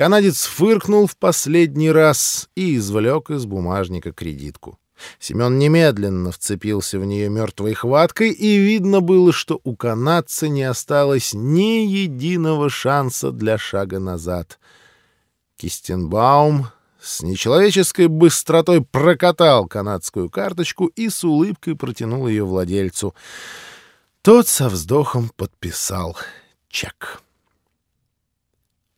Канадец фыркнул в последний раз и извлек из бумажника кредитку. Семен немедленно вцепился в нее мертвой хваткой, и видно было, что у канадца не осталось ни единого шанса для шага назад. Кистенбаум с нечеловеческой быстротой прокатал канадскую карточку и с улыбкой протянул ее владельцу. Тот со вздохом подписал чек.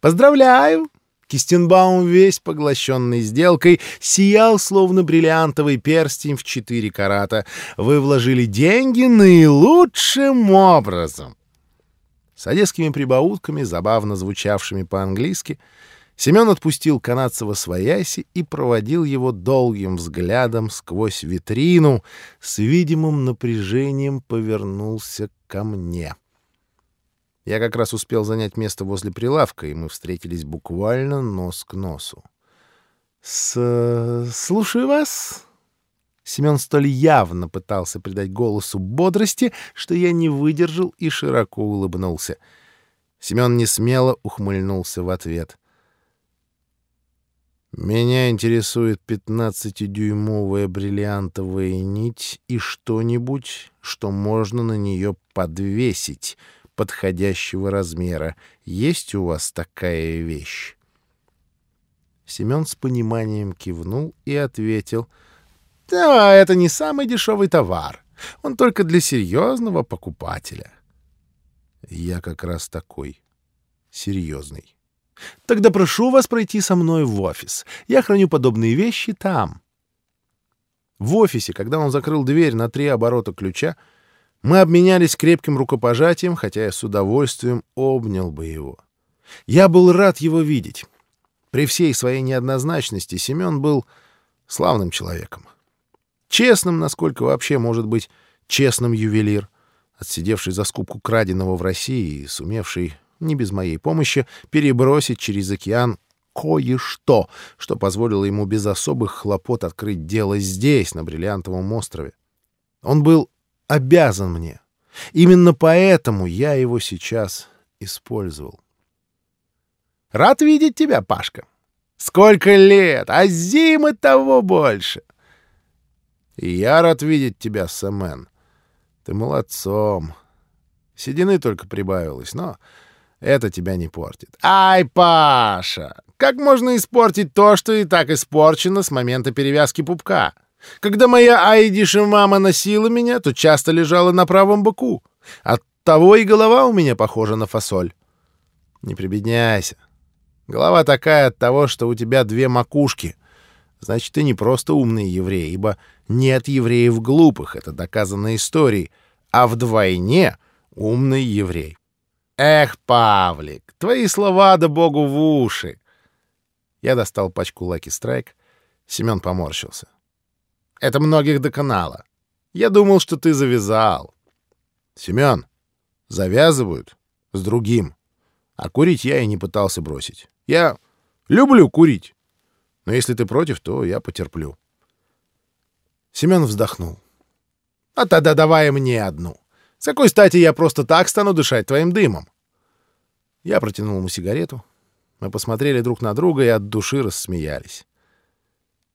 «Поздравляю!» Кистенбаум, весь поглощенный сделкой, сиял, словно бриллиантовый перстень в четыре карата. Вы вложили деньги наилучшим образом. С одесскими прибаутками, забавно звучавшими по-английски, Семен отпустил канадцева свояси и проводил его долгим взглядом сквозь витрину, с видимым напряжением повернулся ко мне. Я как раз успел занять место возле прилавка, и мы встретились буквально нос к носу. С... «Слушаю вас». Семен столь явно пытался придать голосу бодрости, что я не выдержал и широко улыбнулся. Семен несмело ухмыльнулся в ответ. «Меня интересует пятнадцатидюймовая бриллиантовая нить и что-нибудь, что можно на нее подвесить», подходящего размера. Есть у вас такая вещь?» Семен с пониманием кивнул и ответил. «Да, это не самый дешевый товар. Он только для серьезного покупателя». «Я как раз такой. Серьезный». «Тогда прошу вас пройти со мной в офис. Я храню подобные вещи там». В офисе, когда он закрыл дверь на три оборота ключа, мы обменялись крепким рукопожатием, хотя я с удовольствием обнял бы его. Я был рад его видеть. При всей своей неоднозначности Семен был славным человеком. Честным, насколько вообще может быть честным ювелир, отсидевший за скупку краденого в России и сумевший, не без моей помощи, перебросить через океан кое-что, что позволило ему без особых хлопот открыть дело здесь, на Бриллиантовом острове. Он был обязан мне. Именно поэтому я его сейчас использовал. Рад видеть тебя, Пашка. Сколько лет, а зимы того больше. И я рад видеть тебя, Сэмен. Ты молодцом. Седины только прибавилось, но это тебя не портит. Ай, Паша, как можно испортить то, что и так испорчено с момента перевязки пупка? Когда моя Айдиша мама носила меня, то часто лежала на правом боку. Оттого и голова у меня похожа на фасоль. Не прибедняйся. Голова такая от того, что у тебя две макушки. Значит, ты не просто умный еврей, ибо нет евреев глупых, это доказано историей, а вдвойне умный еврей. Эх, Павлик, твои слова да богу в уши. Я достал пачку Лаки Страйк. Семен поморщился. Это многих доконало. Я думал, что ты завязал. Семен, завязывают с другим. А курить я и не пытался бросить. Я люблю курить. Но если ты против, то я потерплю. Семен вздохнул. А тогда давай мне одну. С какой стати я просто так стану дышать твоим дымом? Я протянул ему сигарету. Мы посмотрели друг на друга и от души рассмеялись.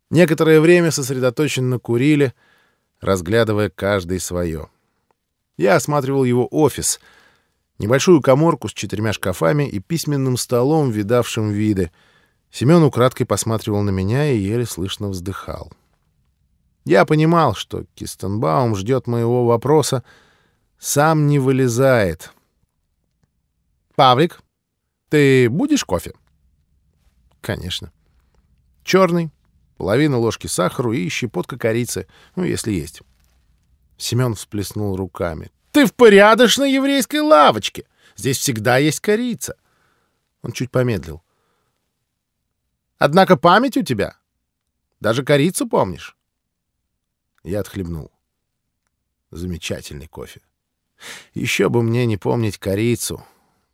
Некоторое время сосредоточенно курили, разглядывая каждый свое. Я осматривал его офис, небольшую коморку с четырьмя шкафами и письменным столом, видавшим виды. Семен украдкой посматривал на меня и еле слышно вздыхал. Я понимал, что Кистенбаум ждет моего вопроса, сам не вылезает. «Павлик, ты будешь кофе?» «Конечно». «Черный, половина ложки сахару и щепотка корицы, ну, если есть. Семен всплеснул руками. «Ты в порядочной еврейской лавочке! Здесь всегда есть корица!» Он чуть помедлил. «Однако память у тебя. Даже корицу помнишь?» Я отхлебнул. Замечательный кофе. Еще бы мне не помнить корицу.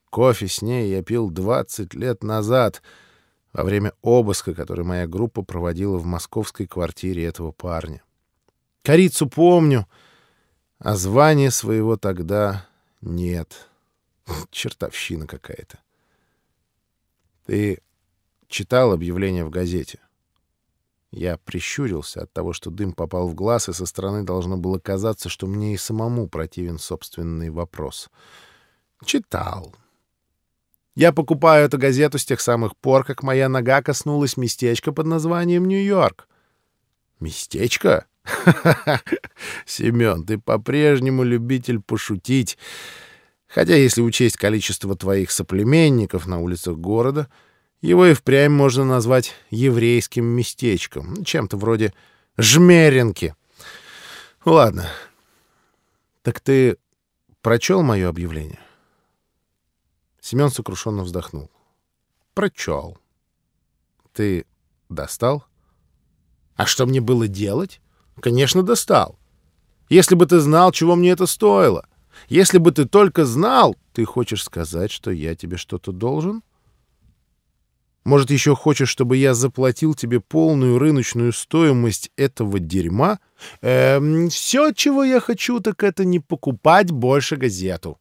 Кофе с ней я пил двадцать лет назад — во время обыска, который моя группа проводила в московской квартире этого парня. Корицу помню, а звания своего тогда нет. Чертовщина какая-то. Ты читал объявление в газете. Я прищурился от того, что дым попал в глаз, и со стороны должно было казаться, что мне и самому противен собственный вопрос. Читал. Я покупаю эту газету с тех самых пор, как моя нога коснулась местечка под названием Нью-Йорк. Местечко? Семен, ты по-прежнему любитель пошутить. Хотя, если учесть количество твоих соплеменников на улицах города, его и впрямь можно назвать еврейским местечком, чем-то вроде Жмеринки. Ладно. Так ты прочел мое объявление? Семен сокрушенно вздохнул. Прочел. Ты достал? А что мне было делать? Конечно, достал. Если бы ты знал, чего мне это стоило. Если бы ты только знал, ты хочешь сказать, что я тебе что-то должен? Может, еще хочешь, чтобы я заплатил тебе полную рыночную стоимость этого дерьма? Эм, все, чего я хочу, так это не покупать больше газету.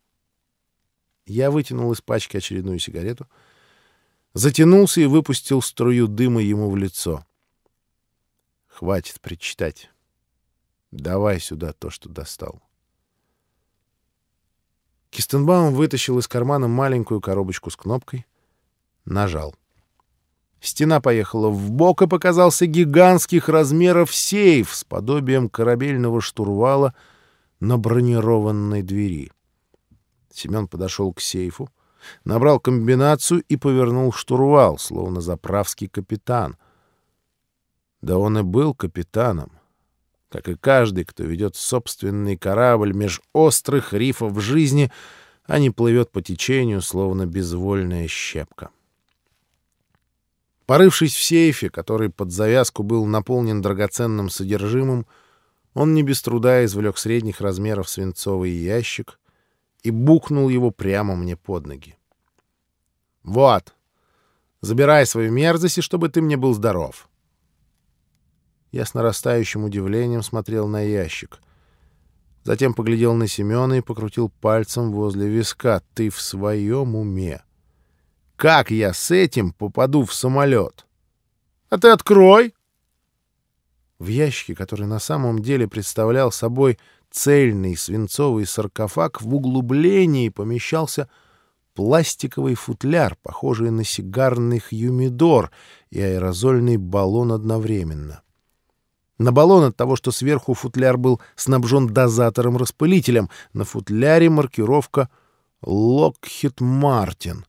Я вытянул из пачки очередную сигарету, затянулся и выпустил струю дыма ему в лицо. Хватит причитать. Давай сюда то, что достал. Кистенбаум вытащил из кармана маленькую коробочку с кнопкой, нажал. Стена поехала в бок и показался гигантских размеров сейф с подобием корабельного штурвала на бронированной двери. Семен подошел к сейфу, набрал комбинацию и повернул штурвал, словно заправский капитан. Да он и был капитаном, как и каждый, кто ведет собственный корабль меж острых рифов жизни, а не плывет по течению, словно безвольная щепка. Порывшись в сейфе, который под завязку был наполнен драгоценным содержимым, он не без труда извлек средних размеров свинцовый ящик, и бухнул его прямо мне под ноги. «Вот, забирай свою мерзость, и чтобы ты мне был здоров». Я с нарастающим удивлением смотрел на ящик. Затем поглядел на Семена и покрутил пальцем возле виска. «Ты в своем уме? Как я с этим попаду в самолет? А ты открой!» В ящике, который на самом деле представлял собой цельный свинцовый саркофаг, в углублении помещался пластиковый футляр, похожий на сигарный юмидор и аэрозольный баллон одновременно. На баллон от того, что сверху футляр был снабжен дозатором-распылителем, на футляре маркировка «Локхит Мартин»,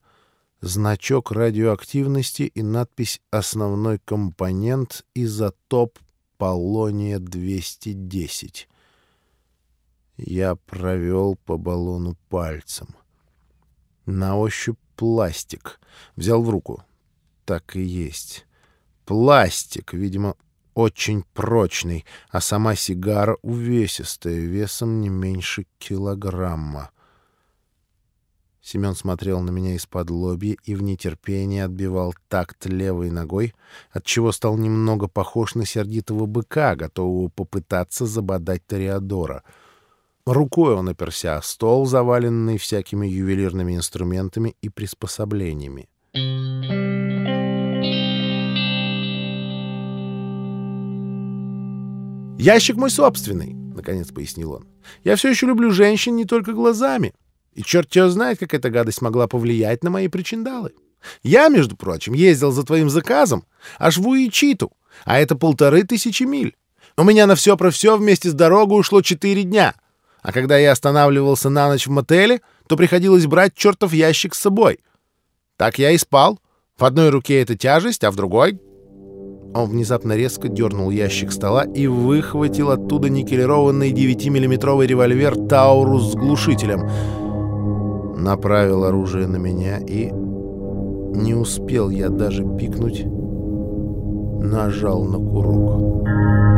значок радиоактивности и надпись «Основной компонент изотоп полония-210». Я провел по баллону пальцем. На ощупь пластик. Взял в руку. Так и есть. Пластик, видимо, очень прочный, а сама сигара увесистая, весом не меньше килограмма. Семен смотрел на меня из-под лобья и в нетерпении отбивал такт левой ногой, отчего стал немного похож на сердитого быка, готового попытаться забодать Тореадора — Рукой он оперся стол, заваленный всякими ювелирными инструментами и приспособлениями. «Ящик мой собственный», — наконец пояснил он. «Я все еще люблю женщин не только глазами. И черт тебя знает, как эта гадость могла повлиять на мои причиндалы. Я, между прочим, ездил за твоим заказом аж в Уичиту, а это полторы тысячи миль. У меня на все про все вместе с дорогой ушло четыре дня. А когда я останавливался на ночь в мотеле, то приходилось брать чертов ящик с собой. Так я и спал. В одной руке эта тяжесть, а в другой... Он внезапно резко дернул ящик стола и выхватил оттуда никелированный 9-миллиметровый револьвер «Таурус» с глушителем. Направил оружие на меня и... Не успел я даже пикнуть. Нажал на курок.